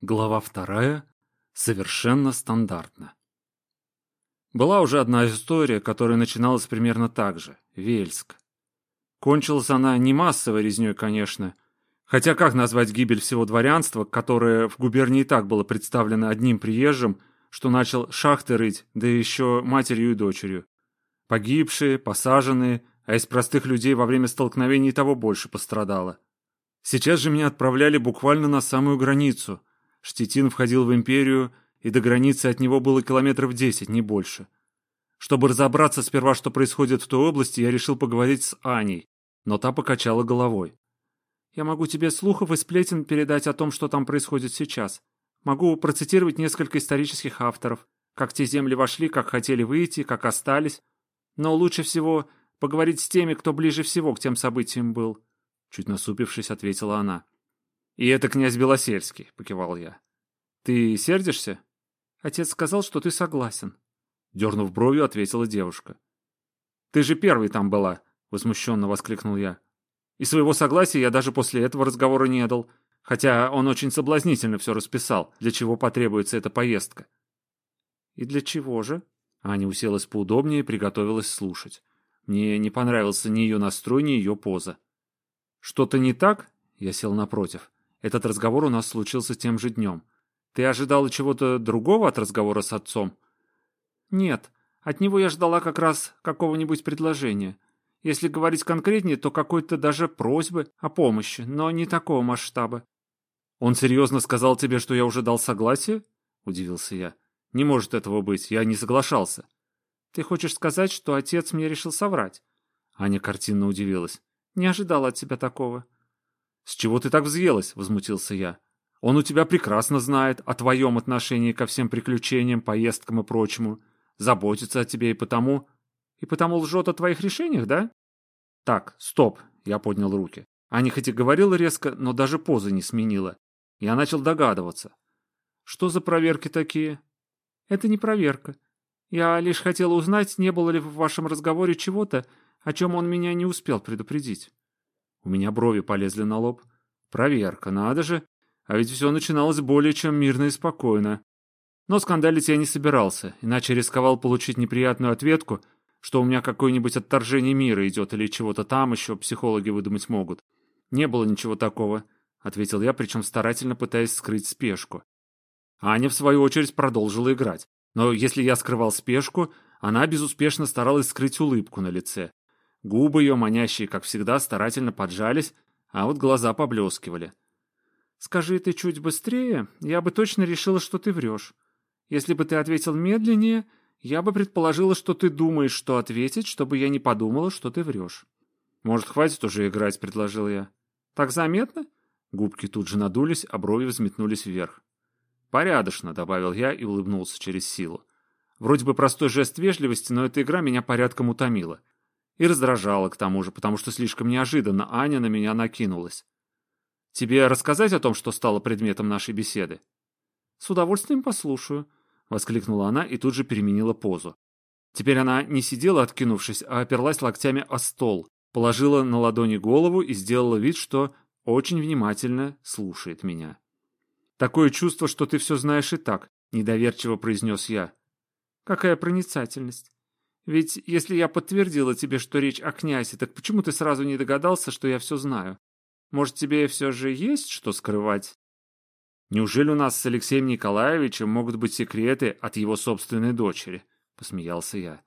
Глава вторая. Совершенно стандартно. Была уже одна история, которая начиналась примерно так же. Вельск. Кончилась она не массовой резней, конечно. Хотя как назвать гибель всего дворянства, которое в губернии так было представлено одним приезжим, что начал шахты рыть, да еще матерью и дочерью. Погибшие, посаженные, а из простых людей во время столкновений того больше пострадало. Сейчас же меня отправляли буквально на самую границу – Штетин входил в империю, и до границы от него было километров десять, не больше. Чтобы разобраться сперва, что происходит в той области, я решил поговорить с Аней, но та покачала головой. «Я могу тебе слухов и сплетен передать о том, что там происходит сейчас. Могу процитировать несколько исторических авторов, как те земли вошли, как хотели выйти, как остались. Но лучше всего поговорить с теми, кто ближе всего к тем событиям был», — чуть насупившись, ответила она. «И это князь Белосельский», — покивал я. «Ты сердишься?» «Отец сказал, что ты согласен», — дернув бровью, ответила девушка. «Ты же первый там была», — возмущенно воскликнул я. «И своего согласия я даже после этого разговора не дал, хотя он очень соблазнительно все расписал, для чего потребуется эта поездка». «И для чего же?» Аня уселась поудобнее и приготовилась слушать. Мне не понравился ни ее настрой, ни ее поза. «Что-то не так?» Я сел напротив. Этот разговор у нас случился тем же днем. Ты ожидала чего-то другого от разговора с отцом? Нет, от него я ждала как раз какого-нибудь предложения. Если говорить конкретнее, то какой-то даже просьбы о помощи, но не такого масштаба. Он серьезно сказал тебе, что я уже дал согласие? Удивился я. Не может этого быть, я не соглашался. Ты хочешь сказать, что отец мне решил соврать? Аня картинно удивилась. Не ожидала от тебя такого. «С чего ты так взъелась?» — возмутился я. «Он у тебя прекрасно знает о твоем отношении ко всем приключениям, поездкам и прочему. Заботится о тебе и потому... И потому лжет о твоих решениях, да?» «Так, стоп!» — я поднял руки. Аня хоть и говорила резко, но даже позы не сменила. Я начал догадываться. «Что за проверки такие?» «Это не проверка. Я лишь хотела узнать, не было ли в вашем разговоре чего-то, о чем он меня не успел предупредить». У меня брови полезли на лоб. Проверка, надо же. А ведь все начиналось более чем мирно и спокойно. Но скандалить я не собирался, иначе рисковал получить неприятную ответку, что у меня какое-нибудь отторжение мира идет или чего-то там еще психологи выдумать могут. Не было ничего такого, — ответил я, причем старательно пытаясь скрыть спешку. Аня, в свою очередь, продолжила играть. Но если я скрывал спешку, она безуспешно старалась скрыть улыбку на лице. Губы ее, манящие, как всегда, старательно поджались, а вот глаза поблескивали. «Скажи ты чуть быстрее, я бы точно решила, что ты врешь. Если бы ты ответил медленнее, я бы предположила, что ты думаешь, что ответить, чтобы я не подумала, что ты врешь». «Может, хватит уже играть?» — предложил я. «Так заметно?» Губки тут же надулись, а брови взметнулись вверх. «Порядочно», — добавил я и улыбнулся через силу. Вроде бы простой жест вежливости, но эта игра меня порядком утомила. И раздражала к тому же, потому что слишком неожиданно Аня на меня накинулась. «Тебе рассказать о том, что стало предметом нашей беседы?» «С удовольствием послушаю», — воскликнула она и тут же переменила позу. Теперь она не сидела, откинувшись, а оперлась локтями о стол, положила на ладони голову и сделала вид, что очень внимательно слушает меня. «Такое чувство, что ты все знаешь и так», — недоверчиво произнес я. «Какая проницательность. Ведь если я подтвердила тебе, что речь о князе, так почему ты сразу не догадался, что я все знаю? Может, тебе все же есть что скрывать? Неужели у нас с Алексеем Николаевичем могут быть секреты от его собственной дочери? Посмеялся я.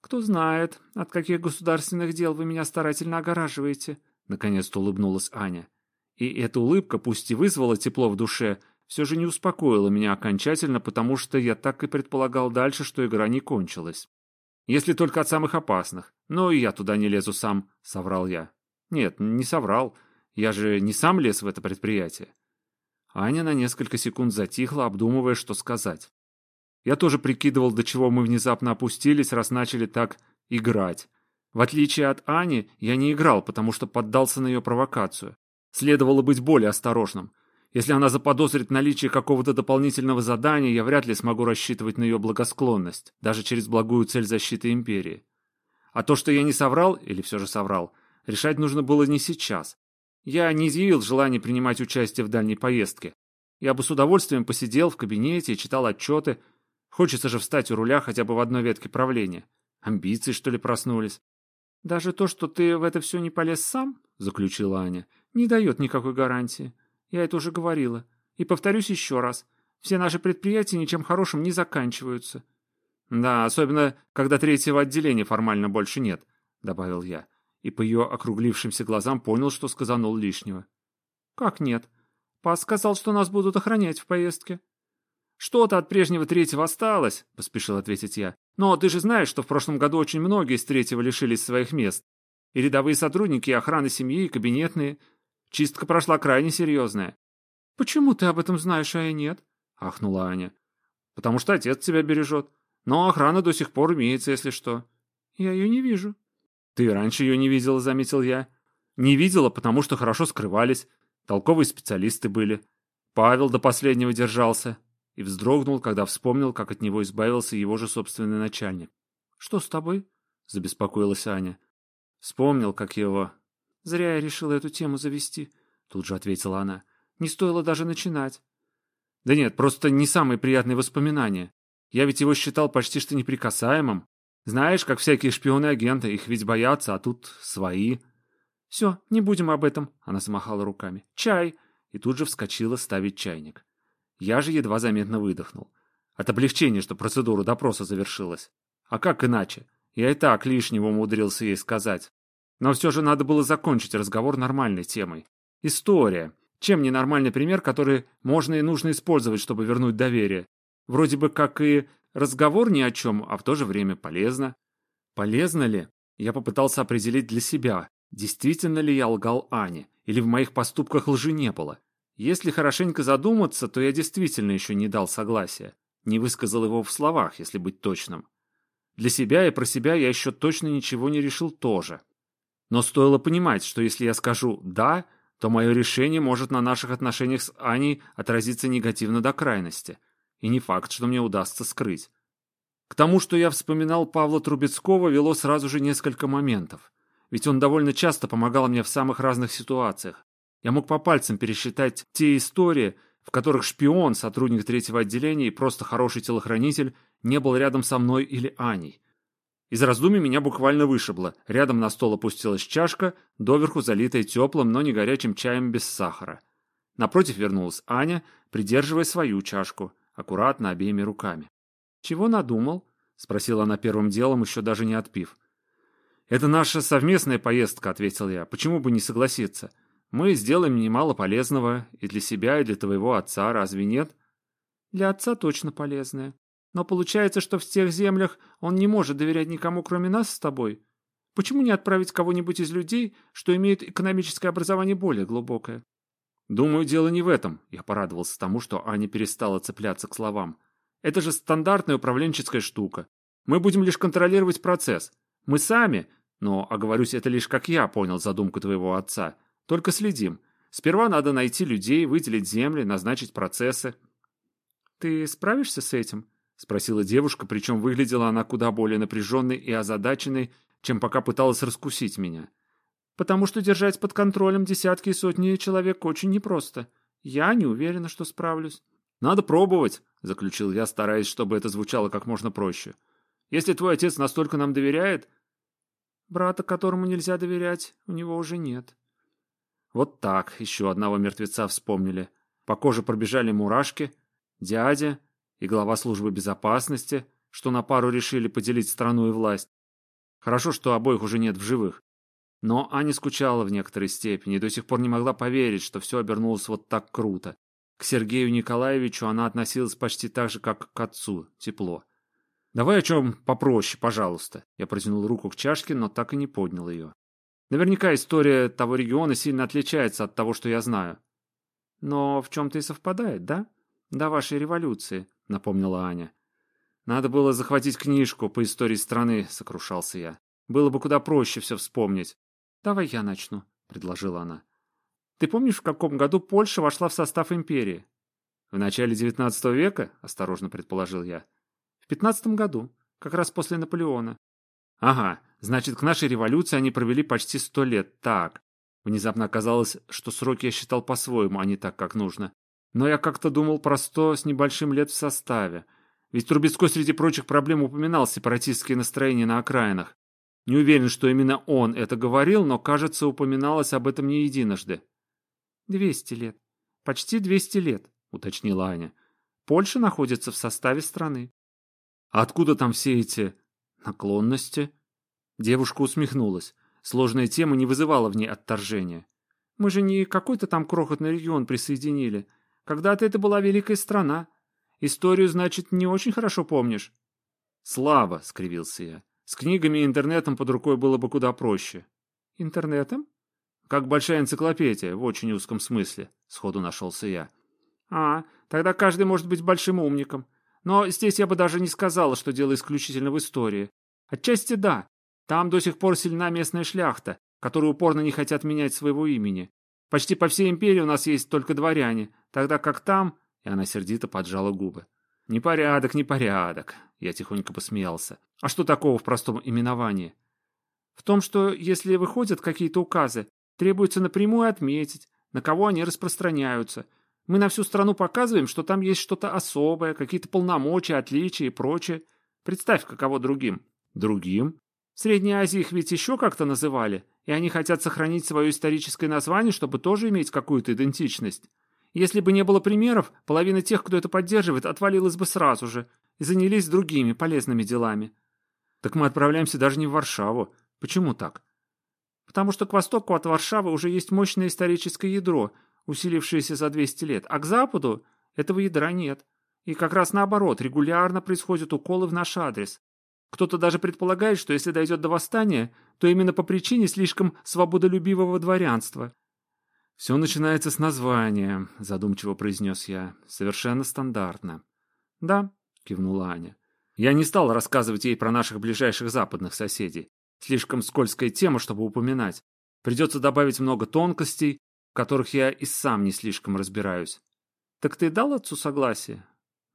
Кто знает, от каких государственных дел вы меня старательно огораживаете? Наконец-то улыбнулась Аня. И эта улыбка, пусть и вызвала тепло в душе, все же не успокоила меня окончательно, потому что я так и предполагал дальше, что игра не кончилась. Если только от самых опасных. Но и я туда не лезу сам, — соврал я. Нет, не соврал. Я же не сам лез в это предприятие. Аня на несколько секунд затихла, обдумывая, что сказать. Я тоже прикидывал, до чего мы внезапно опустились, раз начали так играть. В отличие от Ани, я не играл, потому что поддался на ее провокацию. Следовало быть более осторожным. Если она заподозрит наличие какого-то дополнительного задания, я вряд ли смогу рассчитывать на ее благосклонность, даже через благую цель защиты Империи. А то, что я не соврал, или все же соврал, решать нужно было не сейчас. Я не изъявил желания принимать участие в дальней поездке. Я бы с удовольствием посидел в кабинете и читал отчеты. Хочется же встать у руля хотя бы в одной ветке правления. Амбиции, что ли, проснулись? Даже то, что ты в это все не полез сам, заключила Аня, не дает никакой гарантии. Я это уже говорила. И повторюсь еще раз. Все наши предприятия ничем хорошим не заканчиваются. Да, особенно, когда третьего отделения формально больше нет, добавил я. И по ее округлившимся глазам понял, что сказанул лишнего. Как нет? Пас сказал, что нас будут охранять в поездке. Что-то от прежнего третьего осталось, поспешил ответить я. Но ты же знаешь, что в прошлом году очень многие из третьего лишились своих мест. И рядовые сотрудники, и охраны семьи, и кабинетные. Чистка прошла крайне серьезная. «Почему ты об этом знаешь, а я нет?» — ахнула Аня. «Потому что отец тебя бережет. Но охрана до сих пор имеется, если что». «Я ее не вижу». «Ты раньше ее не видела», — заметил я. «Не видела, потому что хорошо скрывались. Толковые специалисты были. Павел до последнего держался. И вздрогнул, когда вспомнил, как от него избавился его же собственный начальник. «Что с тобой?» — забеспокоилась Аня. Вспомнил, как его... «Зря я решила эту тему завести», — тут же ответила она. «Не стоило даже начинать». «Да нет, просто не самые приятные воспоминания. Я ведь его считал почти что неприкасаемым. Знаешь, как всякие шпионы-агенты, их ведь боятся, а тут свои». «Все, не будем об этом», — она замахала руками. «Чай!» И тут же вскочила ставить чайник. Я же едва заметно выдохнул. От облегчения, что процедура допроса завершилась. А как иначе? Я и так лишнего умудрился ей сказать. Но все же надо было закончить разговор нормальной темой. История. Чем ненормальный пример, который можно и нужно использовать, чтобы вернуть доверие? Вроде бы как и разговор ни о чем, а в то же время полезно. Полезно ли? Я попытался определить для себя, Действительно ли я лгал Ане, или в моих поступках лжи не было? Если хорошенько задуматься, то я действительно еще не дал согласия. Не высказал его в словах, если быть точным. Для себя и про себя я еще точно ничего не решил тоже. Но стоило понимать, что если я скажу «да», то мое решение может на наших отношениях с Аней отразиться негативно до крайности. И не факт, что мне удастся скрыть. К тому, что я вспоминал Павла Трубецкого, вело сразу же несколько моментов ведь он довольно часто помогал мне в самых разных ситуациях. Я мог по пальцам пересчитать те истории, в которых шпион, сотрудник третьего отделения и просто хороший телохранитель не был рядом со мной или Аней. Из раздумий меня буквально вышибло. Рядом на стол опустилась чашка, доверху залитая теплым, но не горячим чаем без сахара. Напротив вернулась Аня, придерживая свою чашку, аккуратно обеими руками. «Чего надумал?» — спросила она первым делом, еще даже не отпив. «Это наша совместная поездка», — ответил я. «Почему бы не согласиться? Мы сделаем немало полезного и для себя, и для твоего отца, разве нет?» «Для отца точно полезное. Но получается, что в тех землях он не может доверять никому, кроме нас с тобой. Почему не отправить кого-нибудь из людей, что имеют экономическое образование более глубокое?» «Думаю, дело не в этом», — я порадовался тому, что Аня перестала цепляться к словам. «Это же стандартная управленческая штука. Мы будем лишь контролировать процесс. Мы сами, но, оговорюсь, это лишь как я понял задумку твоего отца. Только следим. Сперва надо найти людей, выделить земли, назначить процессы. «Ты справишься с этим?» — спросила девушка, причем выглядела она куда более напряженной и озадаченной, чем пока пыталась раскусить меня. «Потому что держать под контролем десятки и сотни человек очень непросто. Я не уверена, что справлюсь». «Надо пробовать», — заключил я, стараясь, чтобы это звучало как можно проще. «Если твой отец настолько нам доверяет, Брата, которому нельзя доверять, у него уже нет. Вот так, еще одного мертвеца вспомнили. По коже пробежали мурашки. Дядя и глава службы безопасности, что на пару решили поделить страну и власть. Хорошо, что обоих уже нет в живых. Но Аня скучала в некоторой степени и до сих пор не могла поверить, что все обернулось вот так круто. К Сергею Николаевичу она относилась почти так же, как к отцу, тепло. «Давай о чем попроще, пожалуйста». Я протянул руку к чашке, но так и не поднял ее. Наверняка история того региона сильно отличается от того, что я знаю. «Но в чем-то и совпадает, да? До вашей революции», — напомнила Аня. «Надо было захватить книжку по истории страны», — сокрушался я. «Было бы куда проще все вспомнить». «Давай я начну», — предложила она. «Ты помнишь, в каком году Польша вошла в состав империи?» «В начале XIX века?» — осторожно предположил я. В пятнадцатом году, как раз после Наполеона. Ага, значит, к нашей революции они провели почти сто лет. Так. Внезапно оказалось, что сроки я считал по-своему, а не так, как нужно. Но я как-то думал про сто с небольшим лет в составе. Ведь Трубецкой среди прочих проблем упоминал сепаратистские настроения на окраинах. Не уверен, что именно он это говорил, но, кажется, упоминалось об этом не единожды. «Двести лет. Почти двести лет», — уточнила Аня. «Польша находится в составе страны». «А откуда там все эти наклонности?» Девушка усмехнулась. Сложная тема не вызывала в ней отторжения. «Мы же не какой-то там крохотный регион присоединили. Когда-то это была великая страна. Историю, значит, не очень хорошо помнишь?» «Слава!» — скривился я. С книгами и интернетом под рукой было бы куда проще. Интернетом? Как большая энциклопедия, в очень узком смысле, сходу нашелся я. А, тогда каждый может быть большим умником. Но здесь я бы даже не сказала, что дело исключительно в истории. Отчасти да. Там до сих пор сильна местная шляхта, которые упорно не хотят менять своего имени. Почти по всей империи у нас есть только дворяне, тогда как там... И она сердито поджала губы. «Непорядок, непорядок», — я тихонько посмеялся. «А что такого в простом именовании?» «В том, что если выходят какие-то указы, требуется напрямую отметить, на кого они распространяются. Мы на всю страну показываем, что там есть что-то особое, какие-то полномочия, отличия и прочее. Представь, каково другим». «Другим?» В Средней Азии их ведь еще как-то называли, и они хотят сохранить свое историческое название, чтобы тоже иметь какую-то идентичность. Если бы не было примеров, половина тех, кто это поддерживает, отвалилась бы сразу же и занялись другими полезными делами. Так мы отправляемся даже не в Варшаву. Почему так? Потому что к востоку от Варшавы уже есть мощное историческое ядро, усилившееся за 200 лет, а к западу этого ядра нет. И как раз наоборот, регулярно происходят уколы в наш адрес. Кто-то даже предполагает, что если дойдет до восстания, то именно по причине слишком свободолюбивого дворянства. «Все начинается с названия», — задумчиво произнес я. «Совершенно стандартно». «Да», — кивнула Аня. Я не стал рассказывать ей про наших ближайших западных соседей. Слишком скользкая тема, чтобы упоминать. Придется добавить много тонкостей, в которых я и сам не слишком разбираюсь. «Так ты дал отцу согласие?»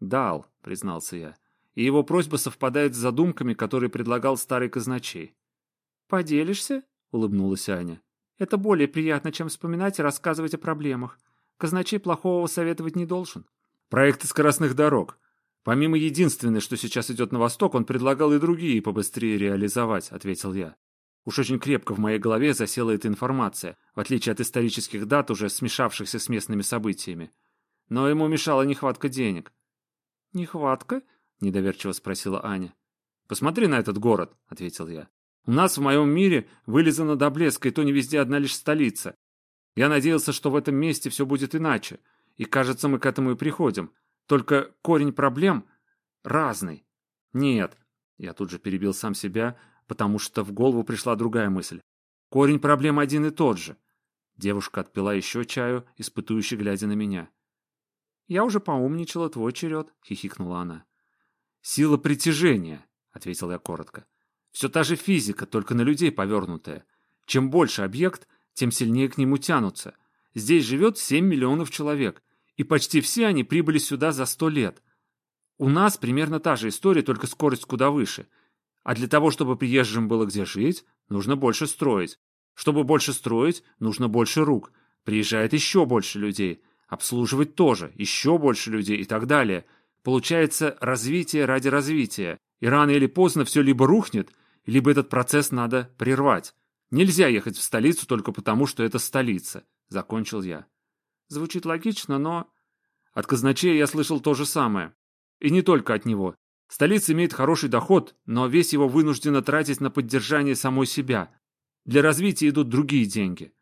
«Дал», — признался я. И его просьба совпадает с задумками, которые предлагал старый казначей. «Поделишься?» — улыбнулась Аня. Это более приятно, чем вспоминать и рассказывать о проблемах. Казначей плохого советовать не должен. Проекты скоростных дорог. Помимо единственной, что сейчас идет на восток, он предлагал и другие побыстрее реализовать, ответил я. Уж очень крепко в моей голове засела эта информация, в отличие от исторических дат, уже смешавшихся с местными событиями. Но ему мешала нехватка денег. «Нехватка?» — недоверчиво спросила Аня. «Посмотри на этот город», — ответил я. У нас в моем мире вылизано до блеска, и то не везде одна лишь столица. Я надеялся, что в этом месте все будет иначе, и, кажется, мы к этому и приходим. Только корень проблем разный. Нет, я тут же перебил сам себя, потому что в голову пришла другая мысль. Корень проблем один и тот же. Девушка отпила еще чаю, испытующе глядя на меня. «Я уже поумничала, твой черед», — хихикнула она. «Сила притяжения», — ответил я коротко. Все та же физика, только на людей повернутая. Чем больше объект, тем сильнее к нему тянутся. Здесь живет 7 миллионов человек, и почти все они прибыли сюда за 100 лет. У нас примерно та же история, только скорость куда выше. А для того, чтобы приезжим было где жить, нужно больше строить. Чтобы больше строить, нужно больше рук. Приезжает еще больше людей. Обслуживать тоже, еще больше людей и так далее. Получается развитие ради развития. И рано или поздно все либо рухнет, либо этот процесс надо прервать. Нельзя ехать в столицу только потому, что это столица, закончил я. Звучит логично, но... От казначея я слышал то же самое. И не только от него. Столица имеет хороший доход, но весь его вынуждена тратить на поддержание самой себя. Для развития идут другие деньги.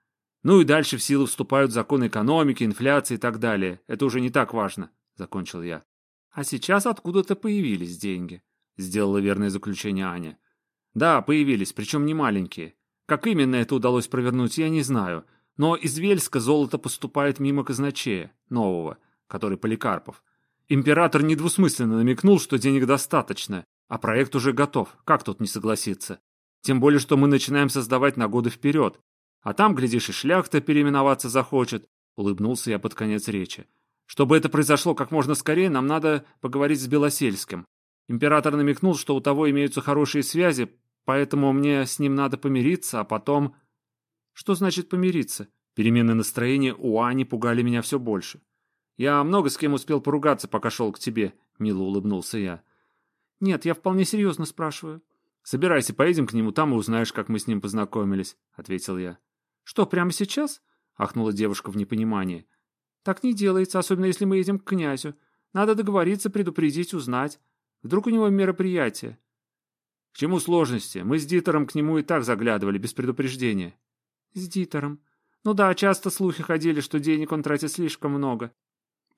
Ну и дальше в силу вступают законы экономики, инфляции и так далее. Это уже не так важно, закончил я. А сейчас откуда-то появились деньги. — сделала верное заключение Аня. «Да, появились, причем не маленькие. Как именно это удалось провернуть, я не знаю. Но из Вельска золото поступает мимо казначея, нового, который Поликарпов. Император недвусмысленно намекнул, что денег достаточно, а проект уже готов. Как тут не согласиться? Тем более, что мы начинаем создавать на годы вперед. А там, глядишь, и шляхта переименоваться захочет», — улыбнулся я под конец речи. «Чтобы это произошло как можно скорее, нам надо поговорить с Белосельским. Император намекнул, что у того имеются хорошие связи, поэтому мне с ним надо помириться, а потом... Что значит помириться? Перемены настроения у Ани пугали меня все больше. Я много с кем успел поругаться, пока шел к тебе», — мило улыбнулся я. «Нет, я вполне серьезно спрашиваю». «Собирайся, поедем к нему, там и узнаешь, как мы с ним познакомились», — ответил я. «Что, прямо сейчас?» — ахнула девушка в непонимании. «Так не делается, особенно если мы едем к князю. Надо договориться, предупредить, узнать. Вдруг у него мероприятие». «К чему сложности? Мы с Дитером к нему и так заглядывали, без предупреждения». «С Дитером. Ну да, часто слухи ходили, что денег он тратит слишком много».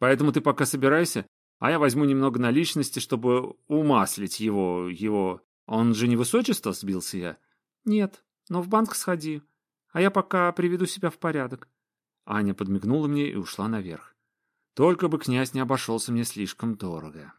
«Поэтому ты пока собирайся, а я возьму немного наличности, чтобы умаслить его... его... Он же не высочество?» — сбился я. «Нет, но в банк сходи. А я пока приведу себя в порядок». Аня подмигнула мне и ушла наверх. Только бы князь не обошелся мне слишком дорого.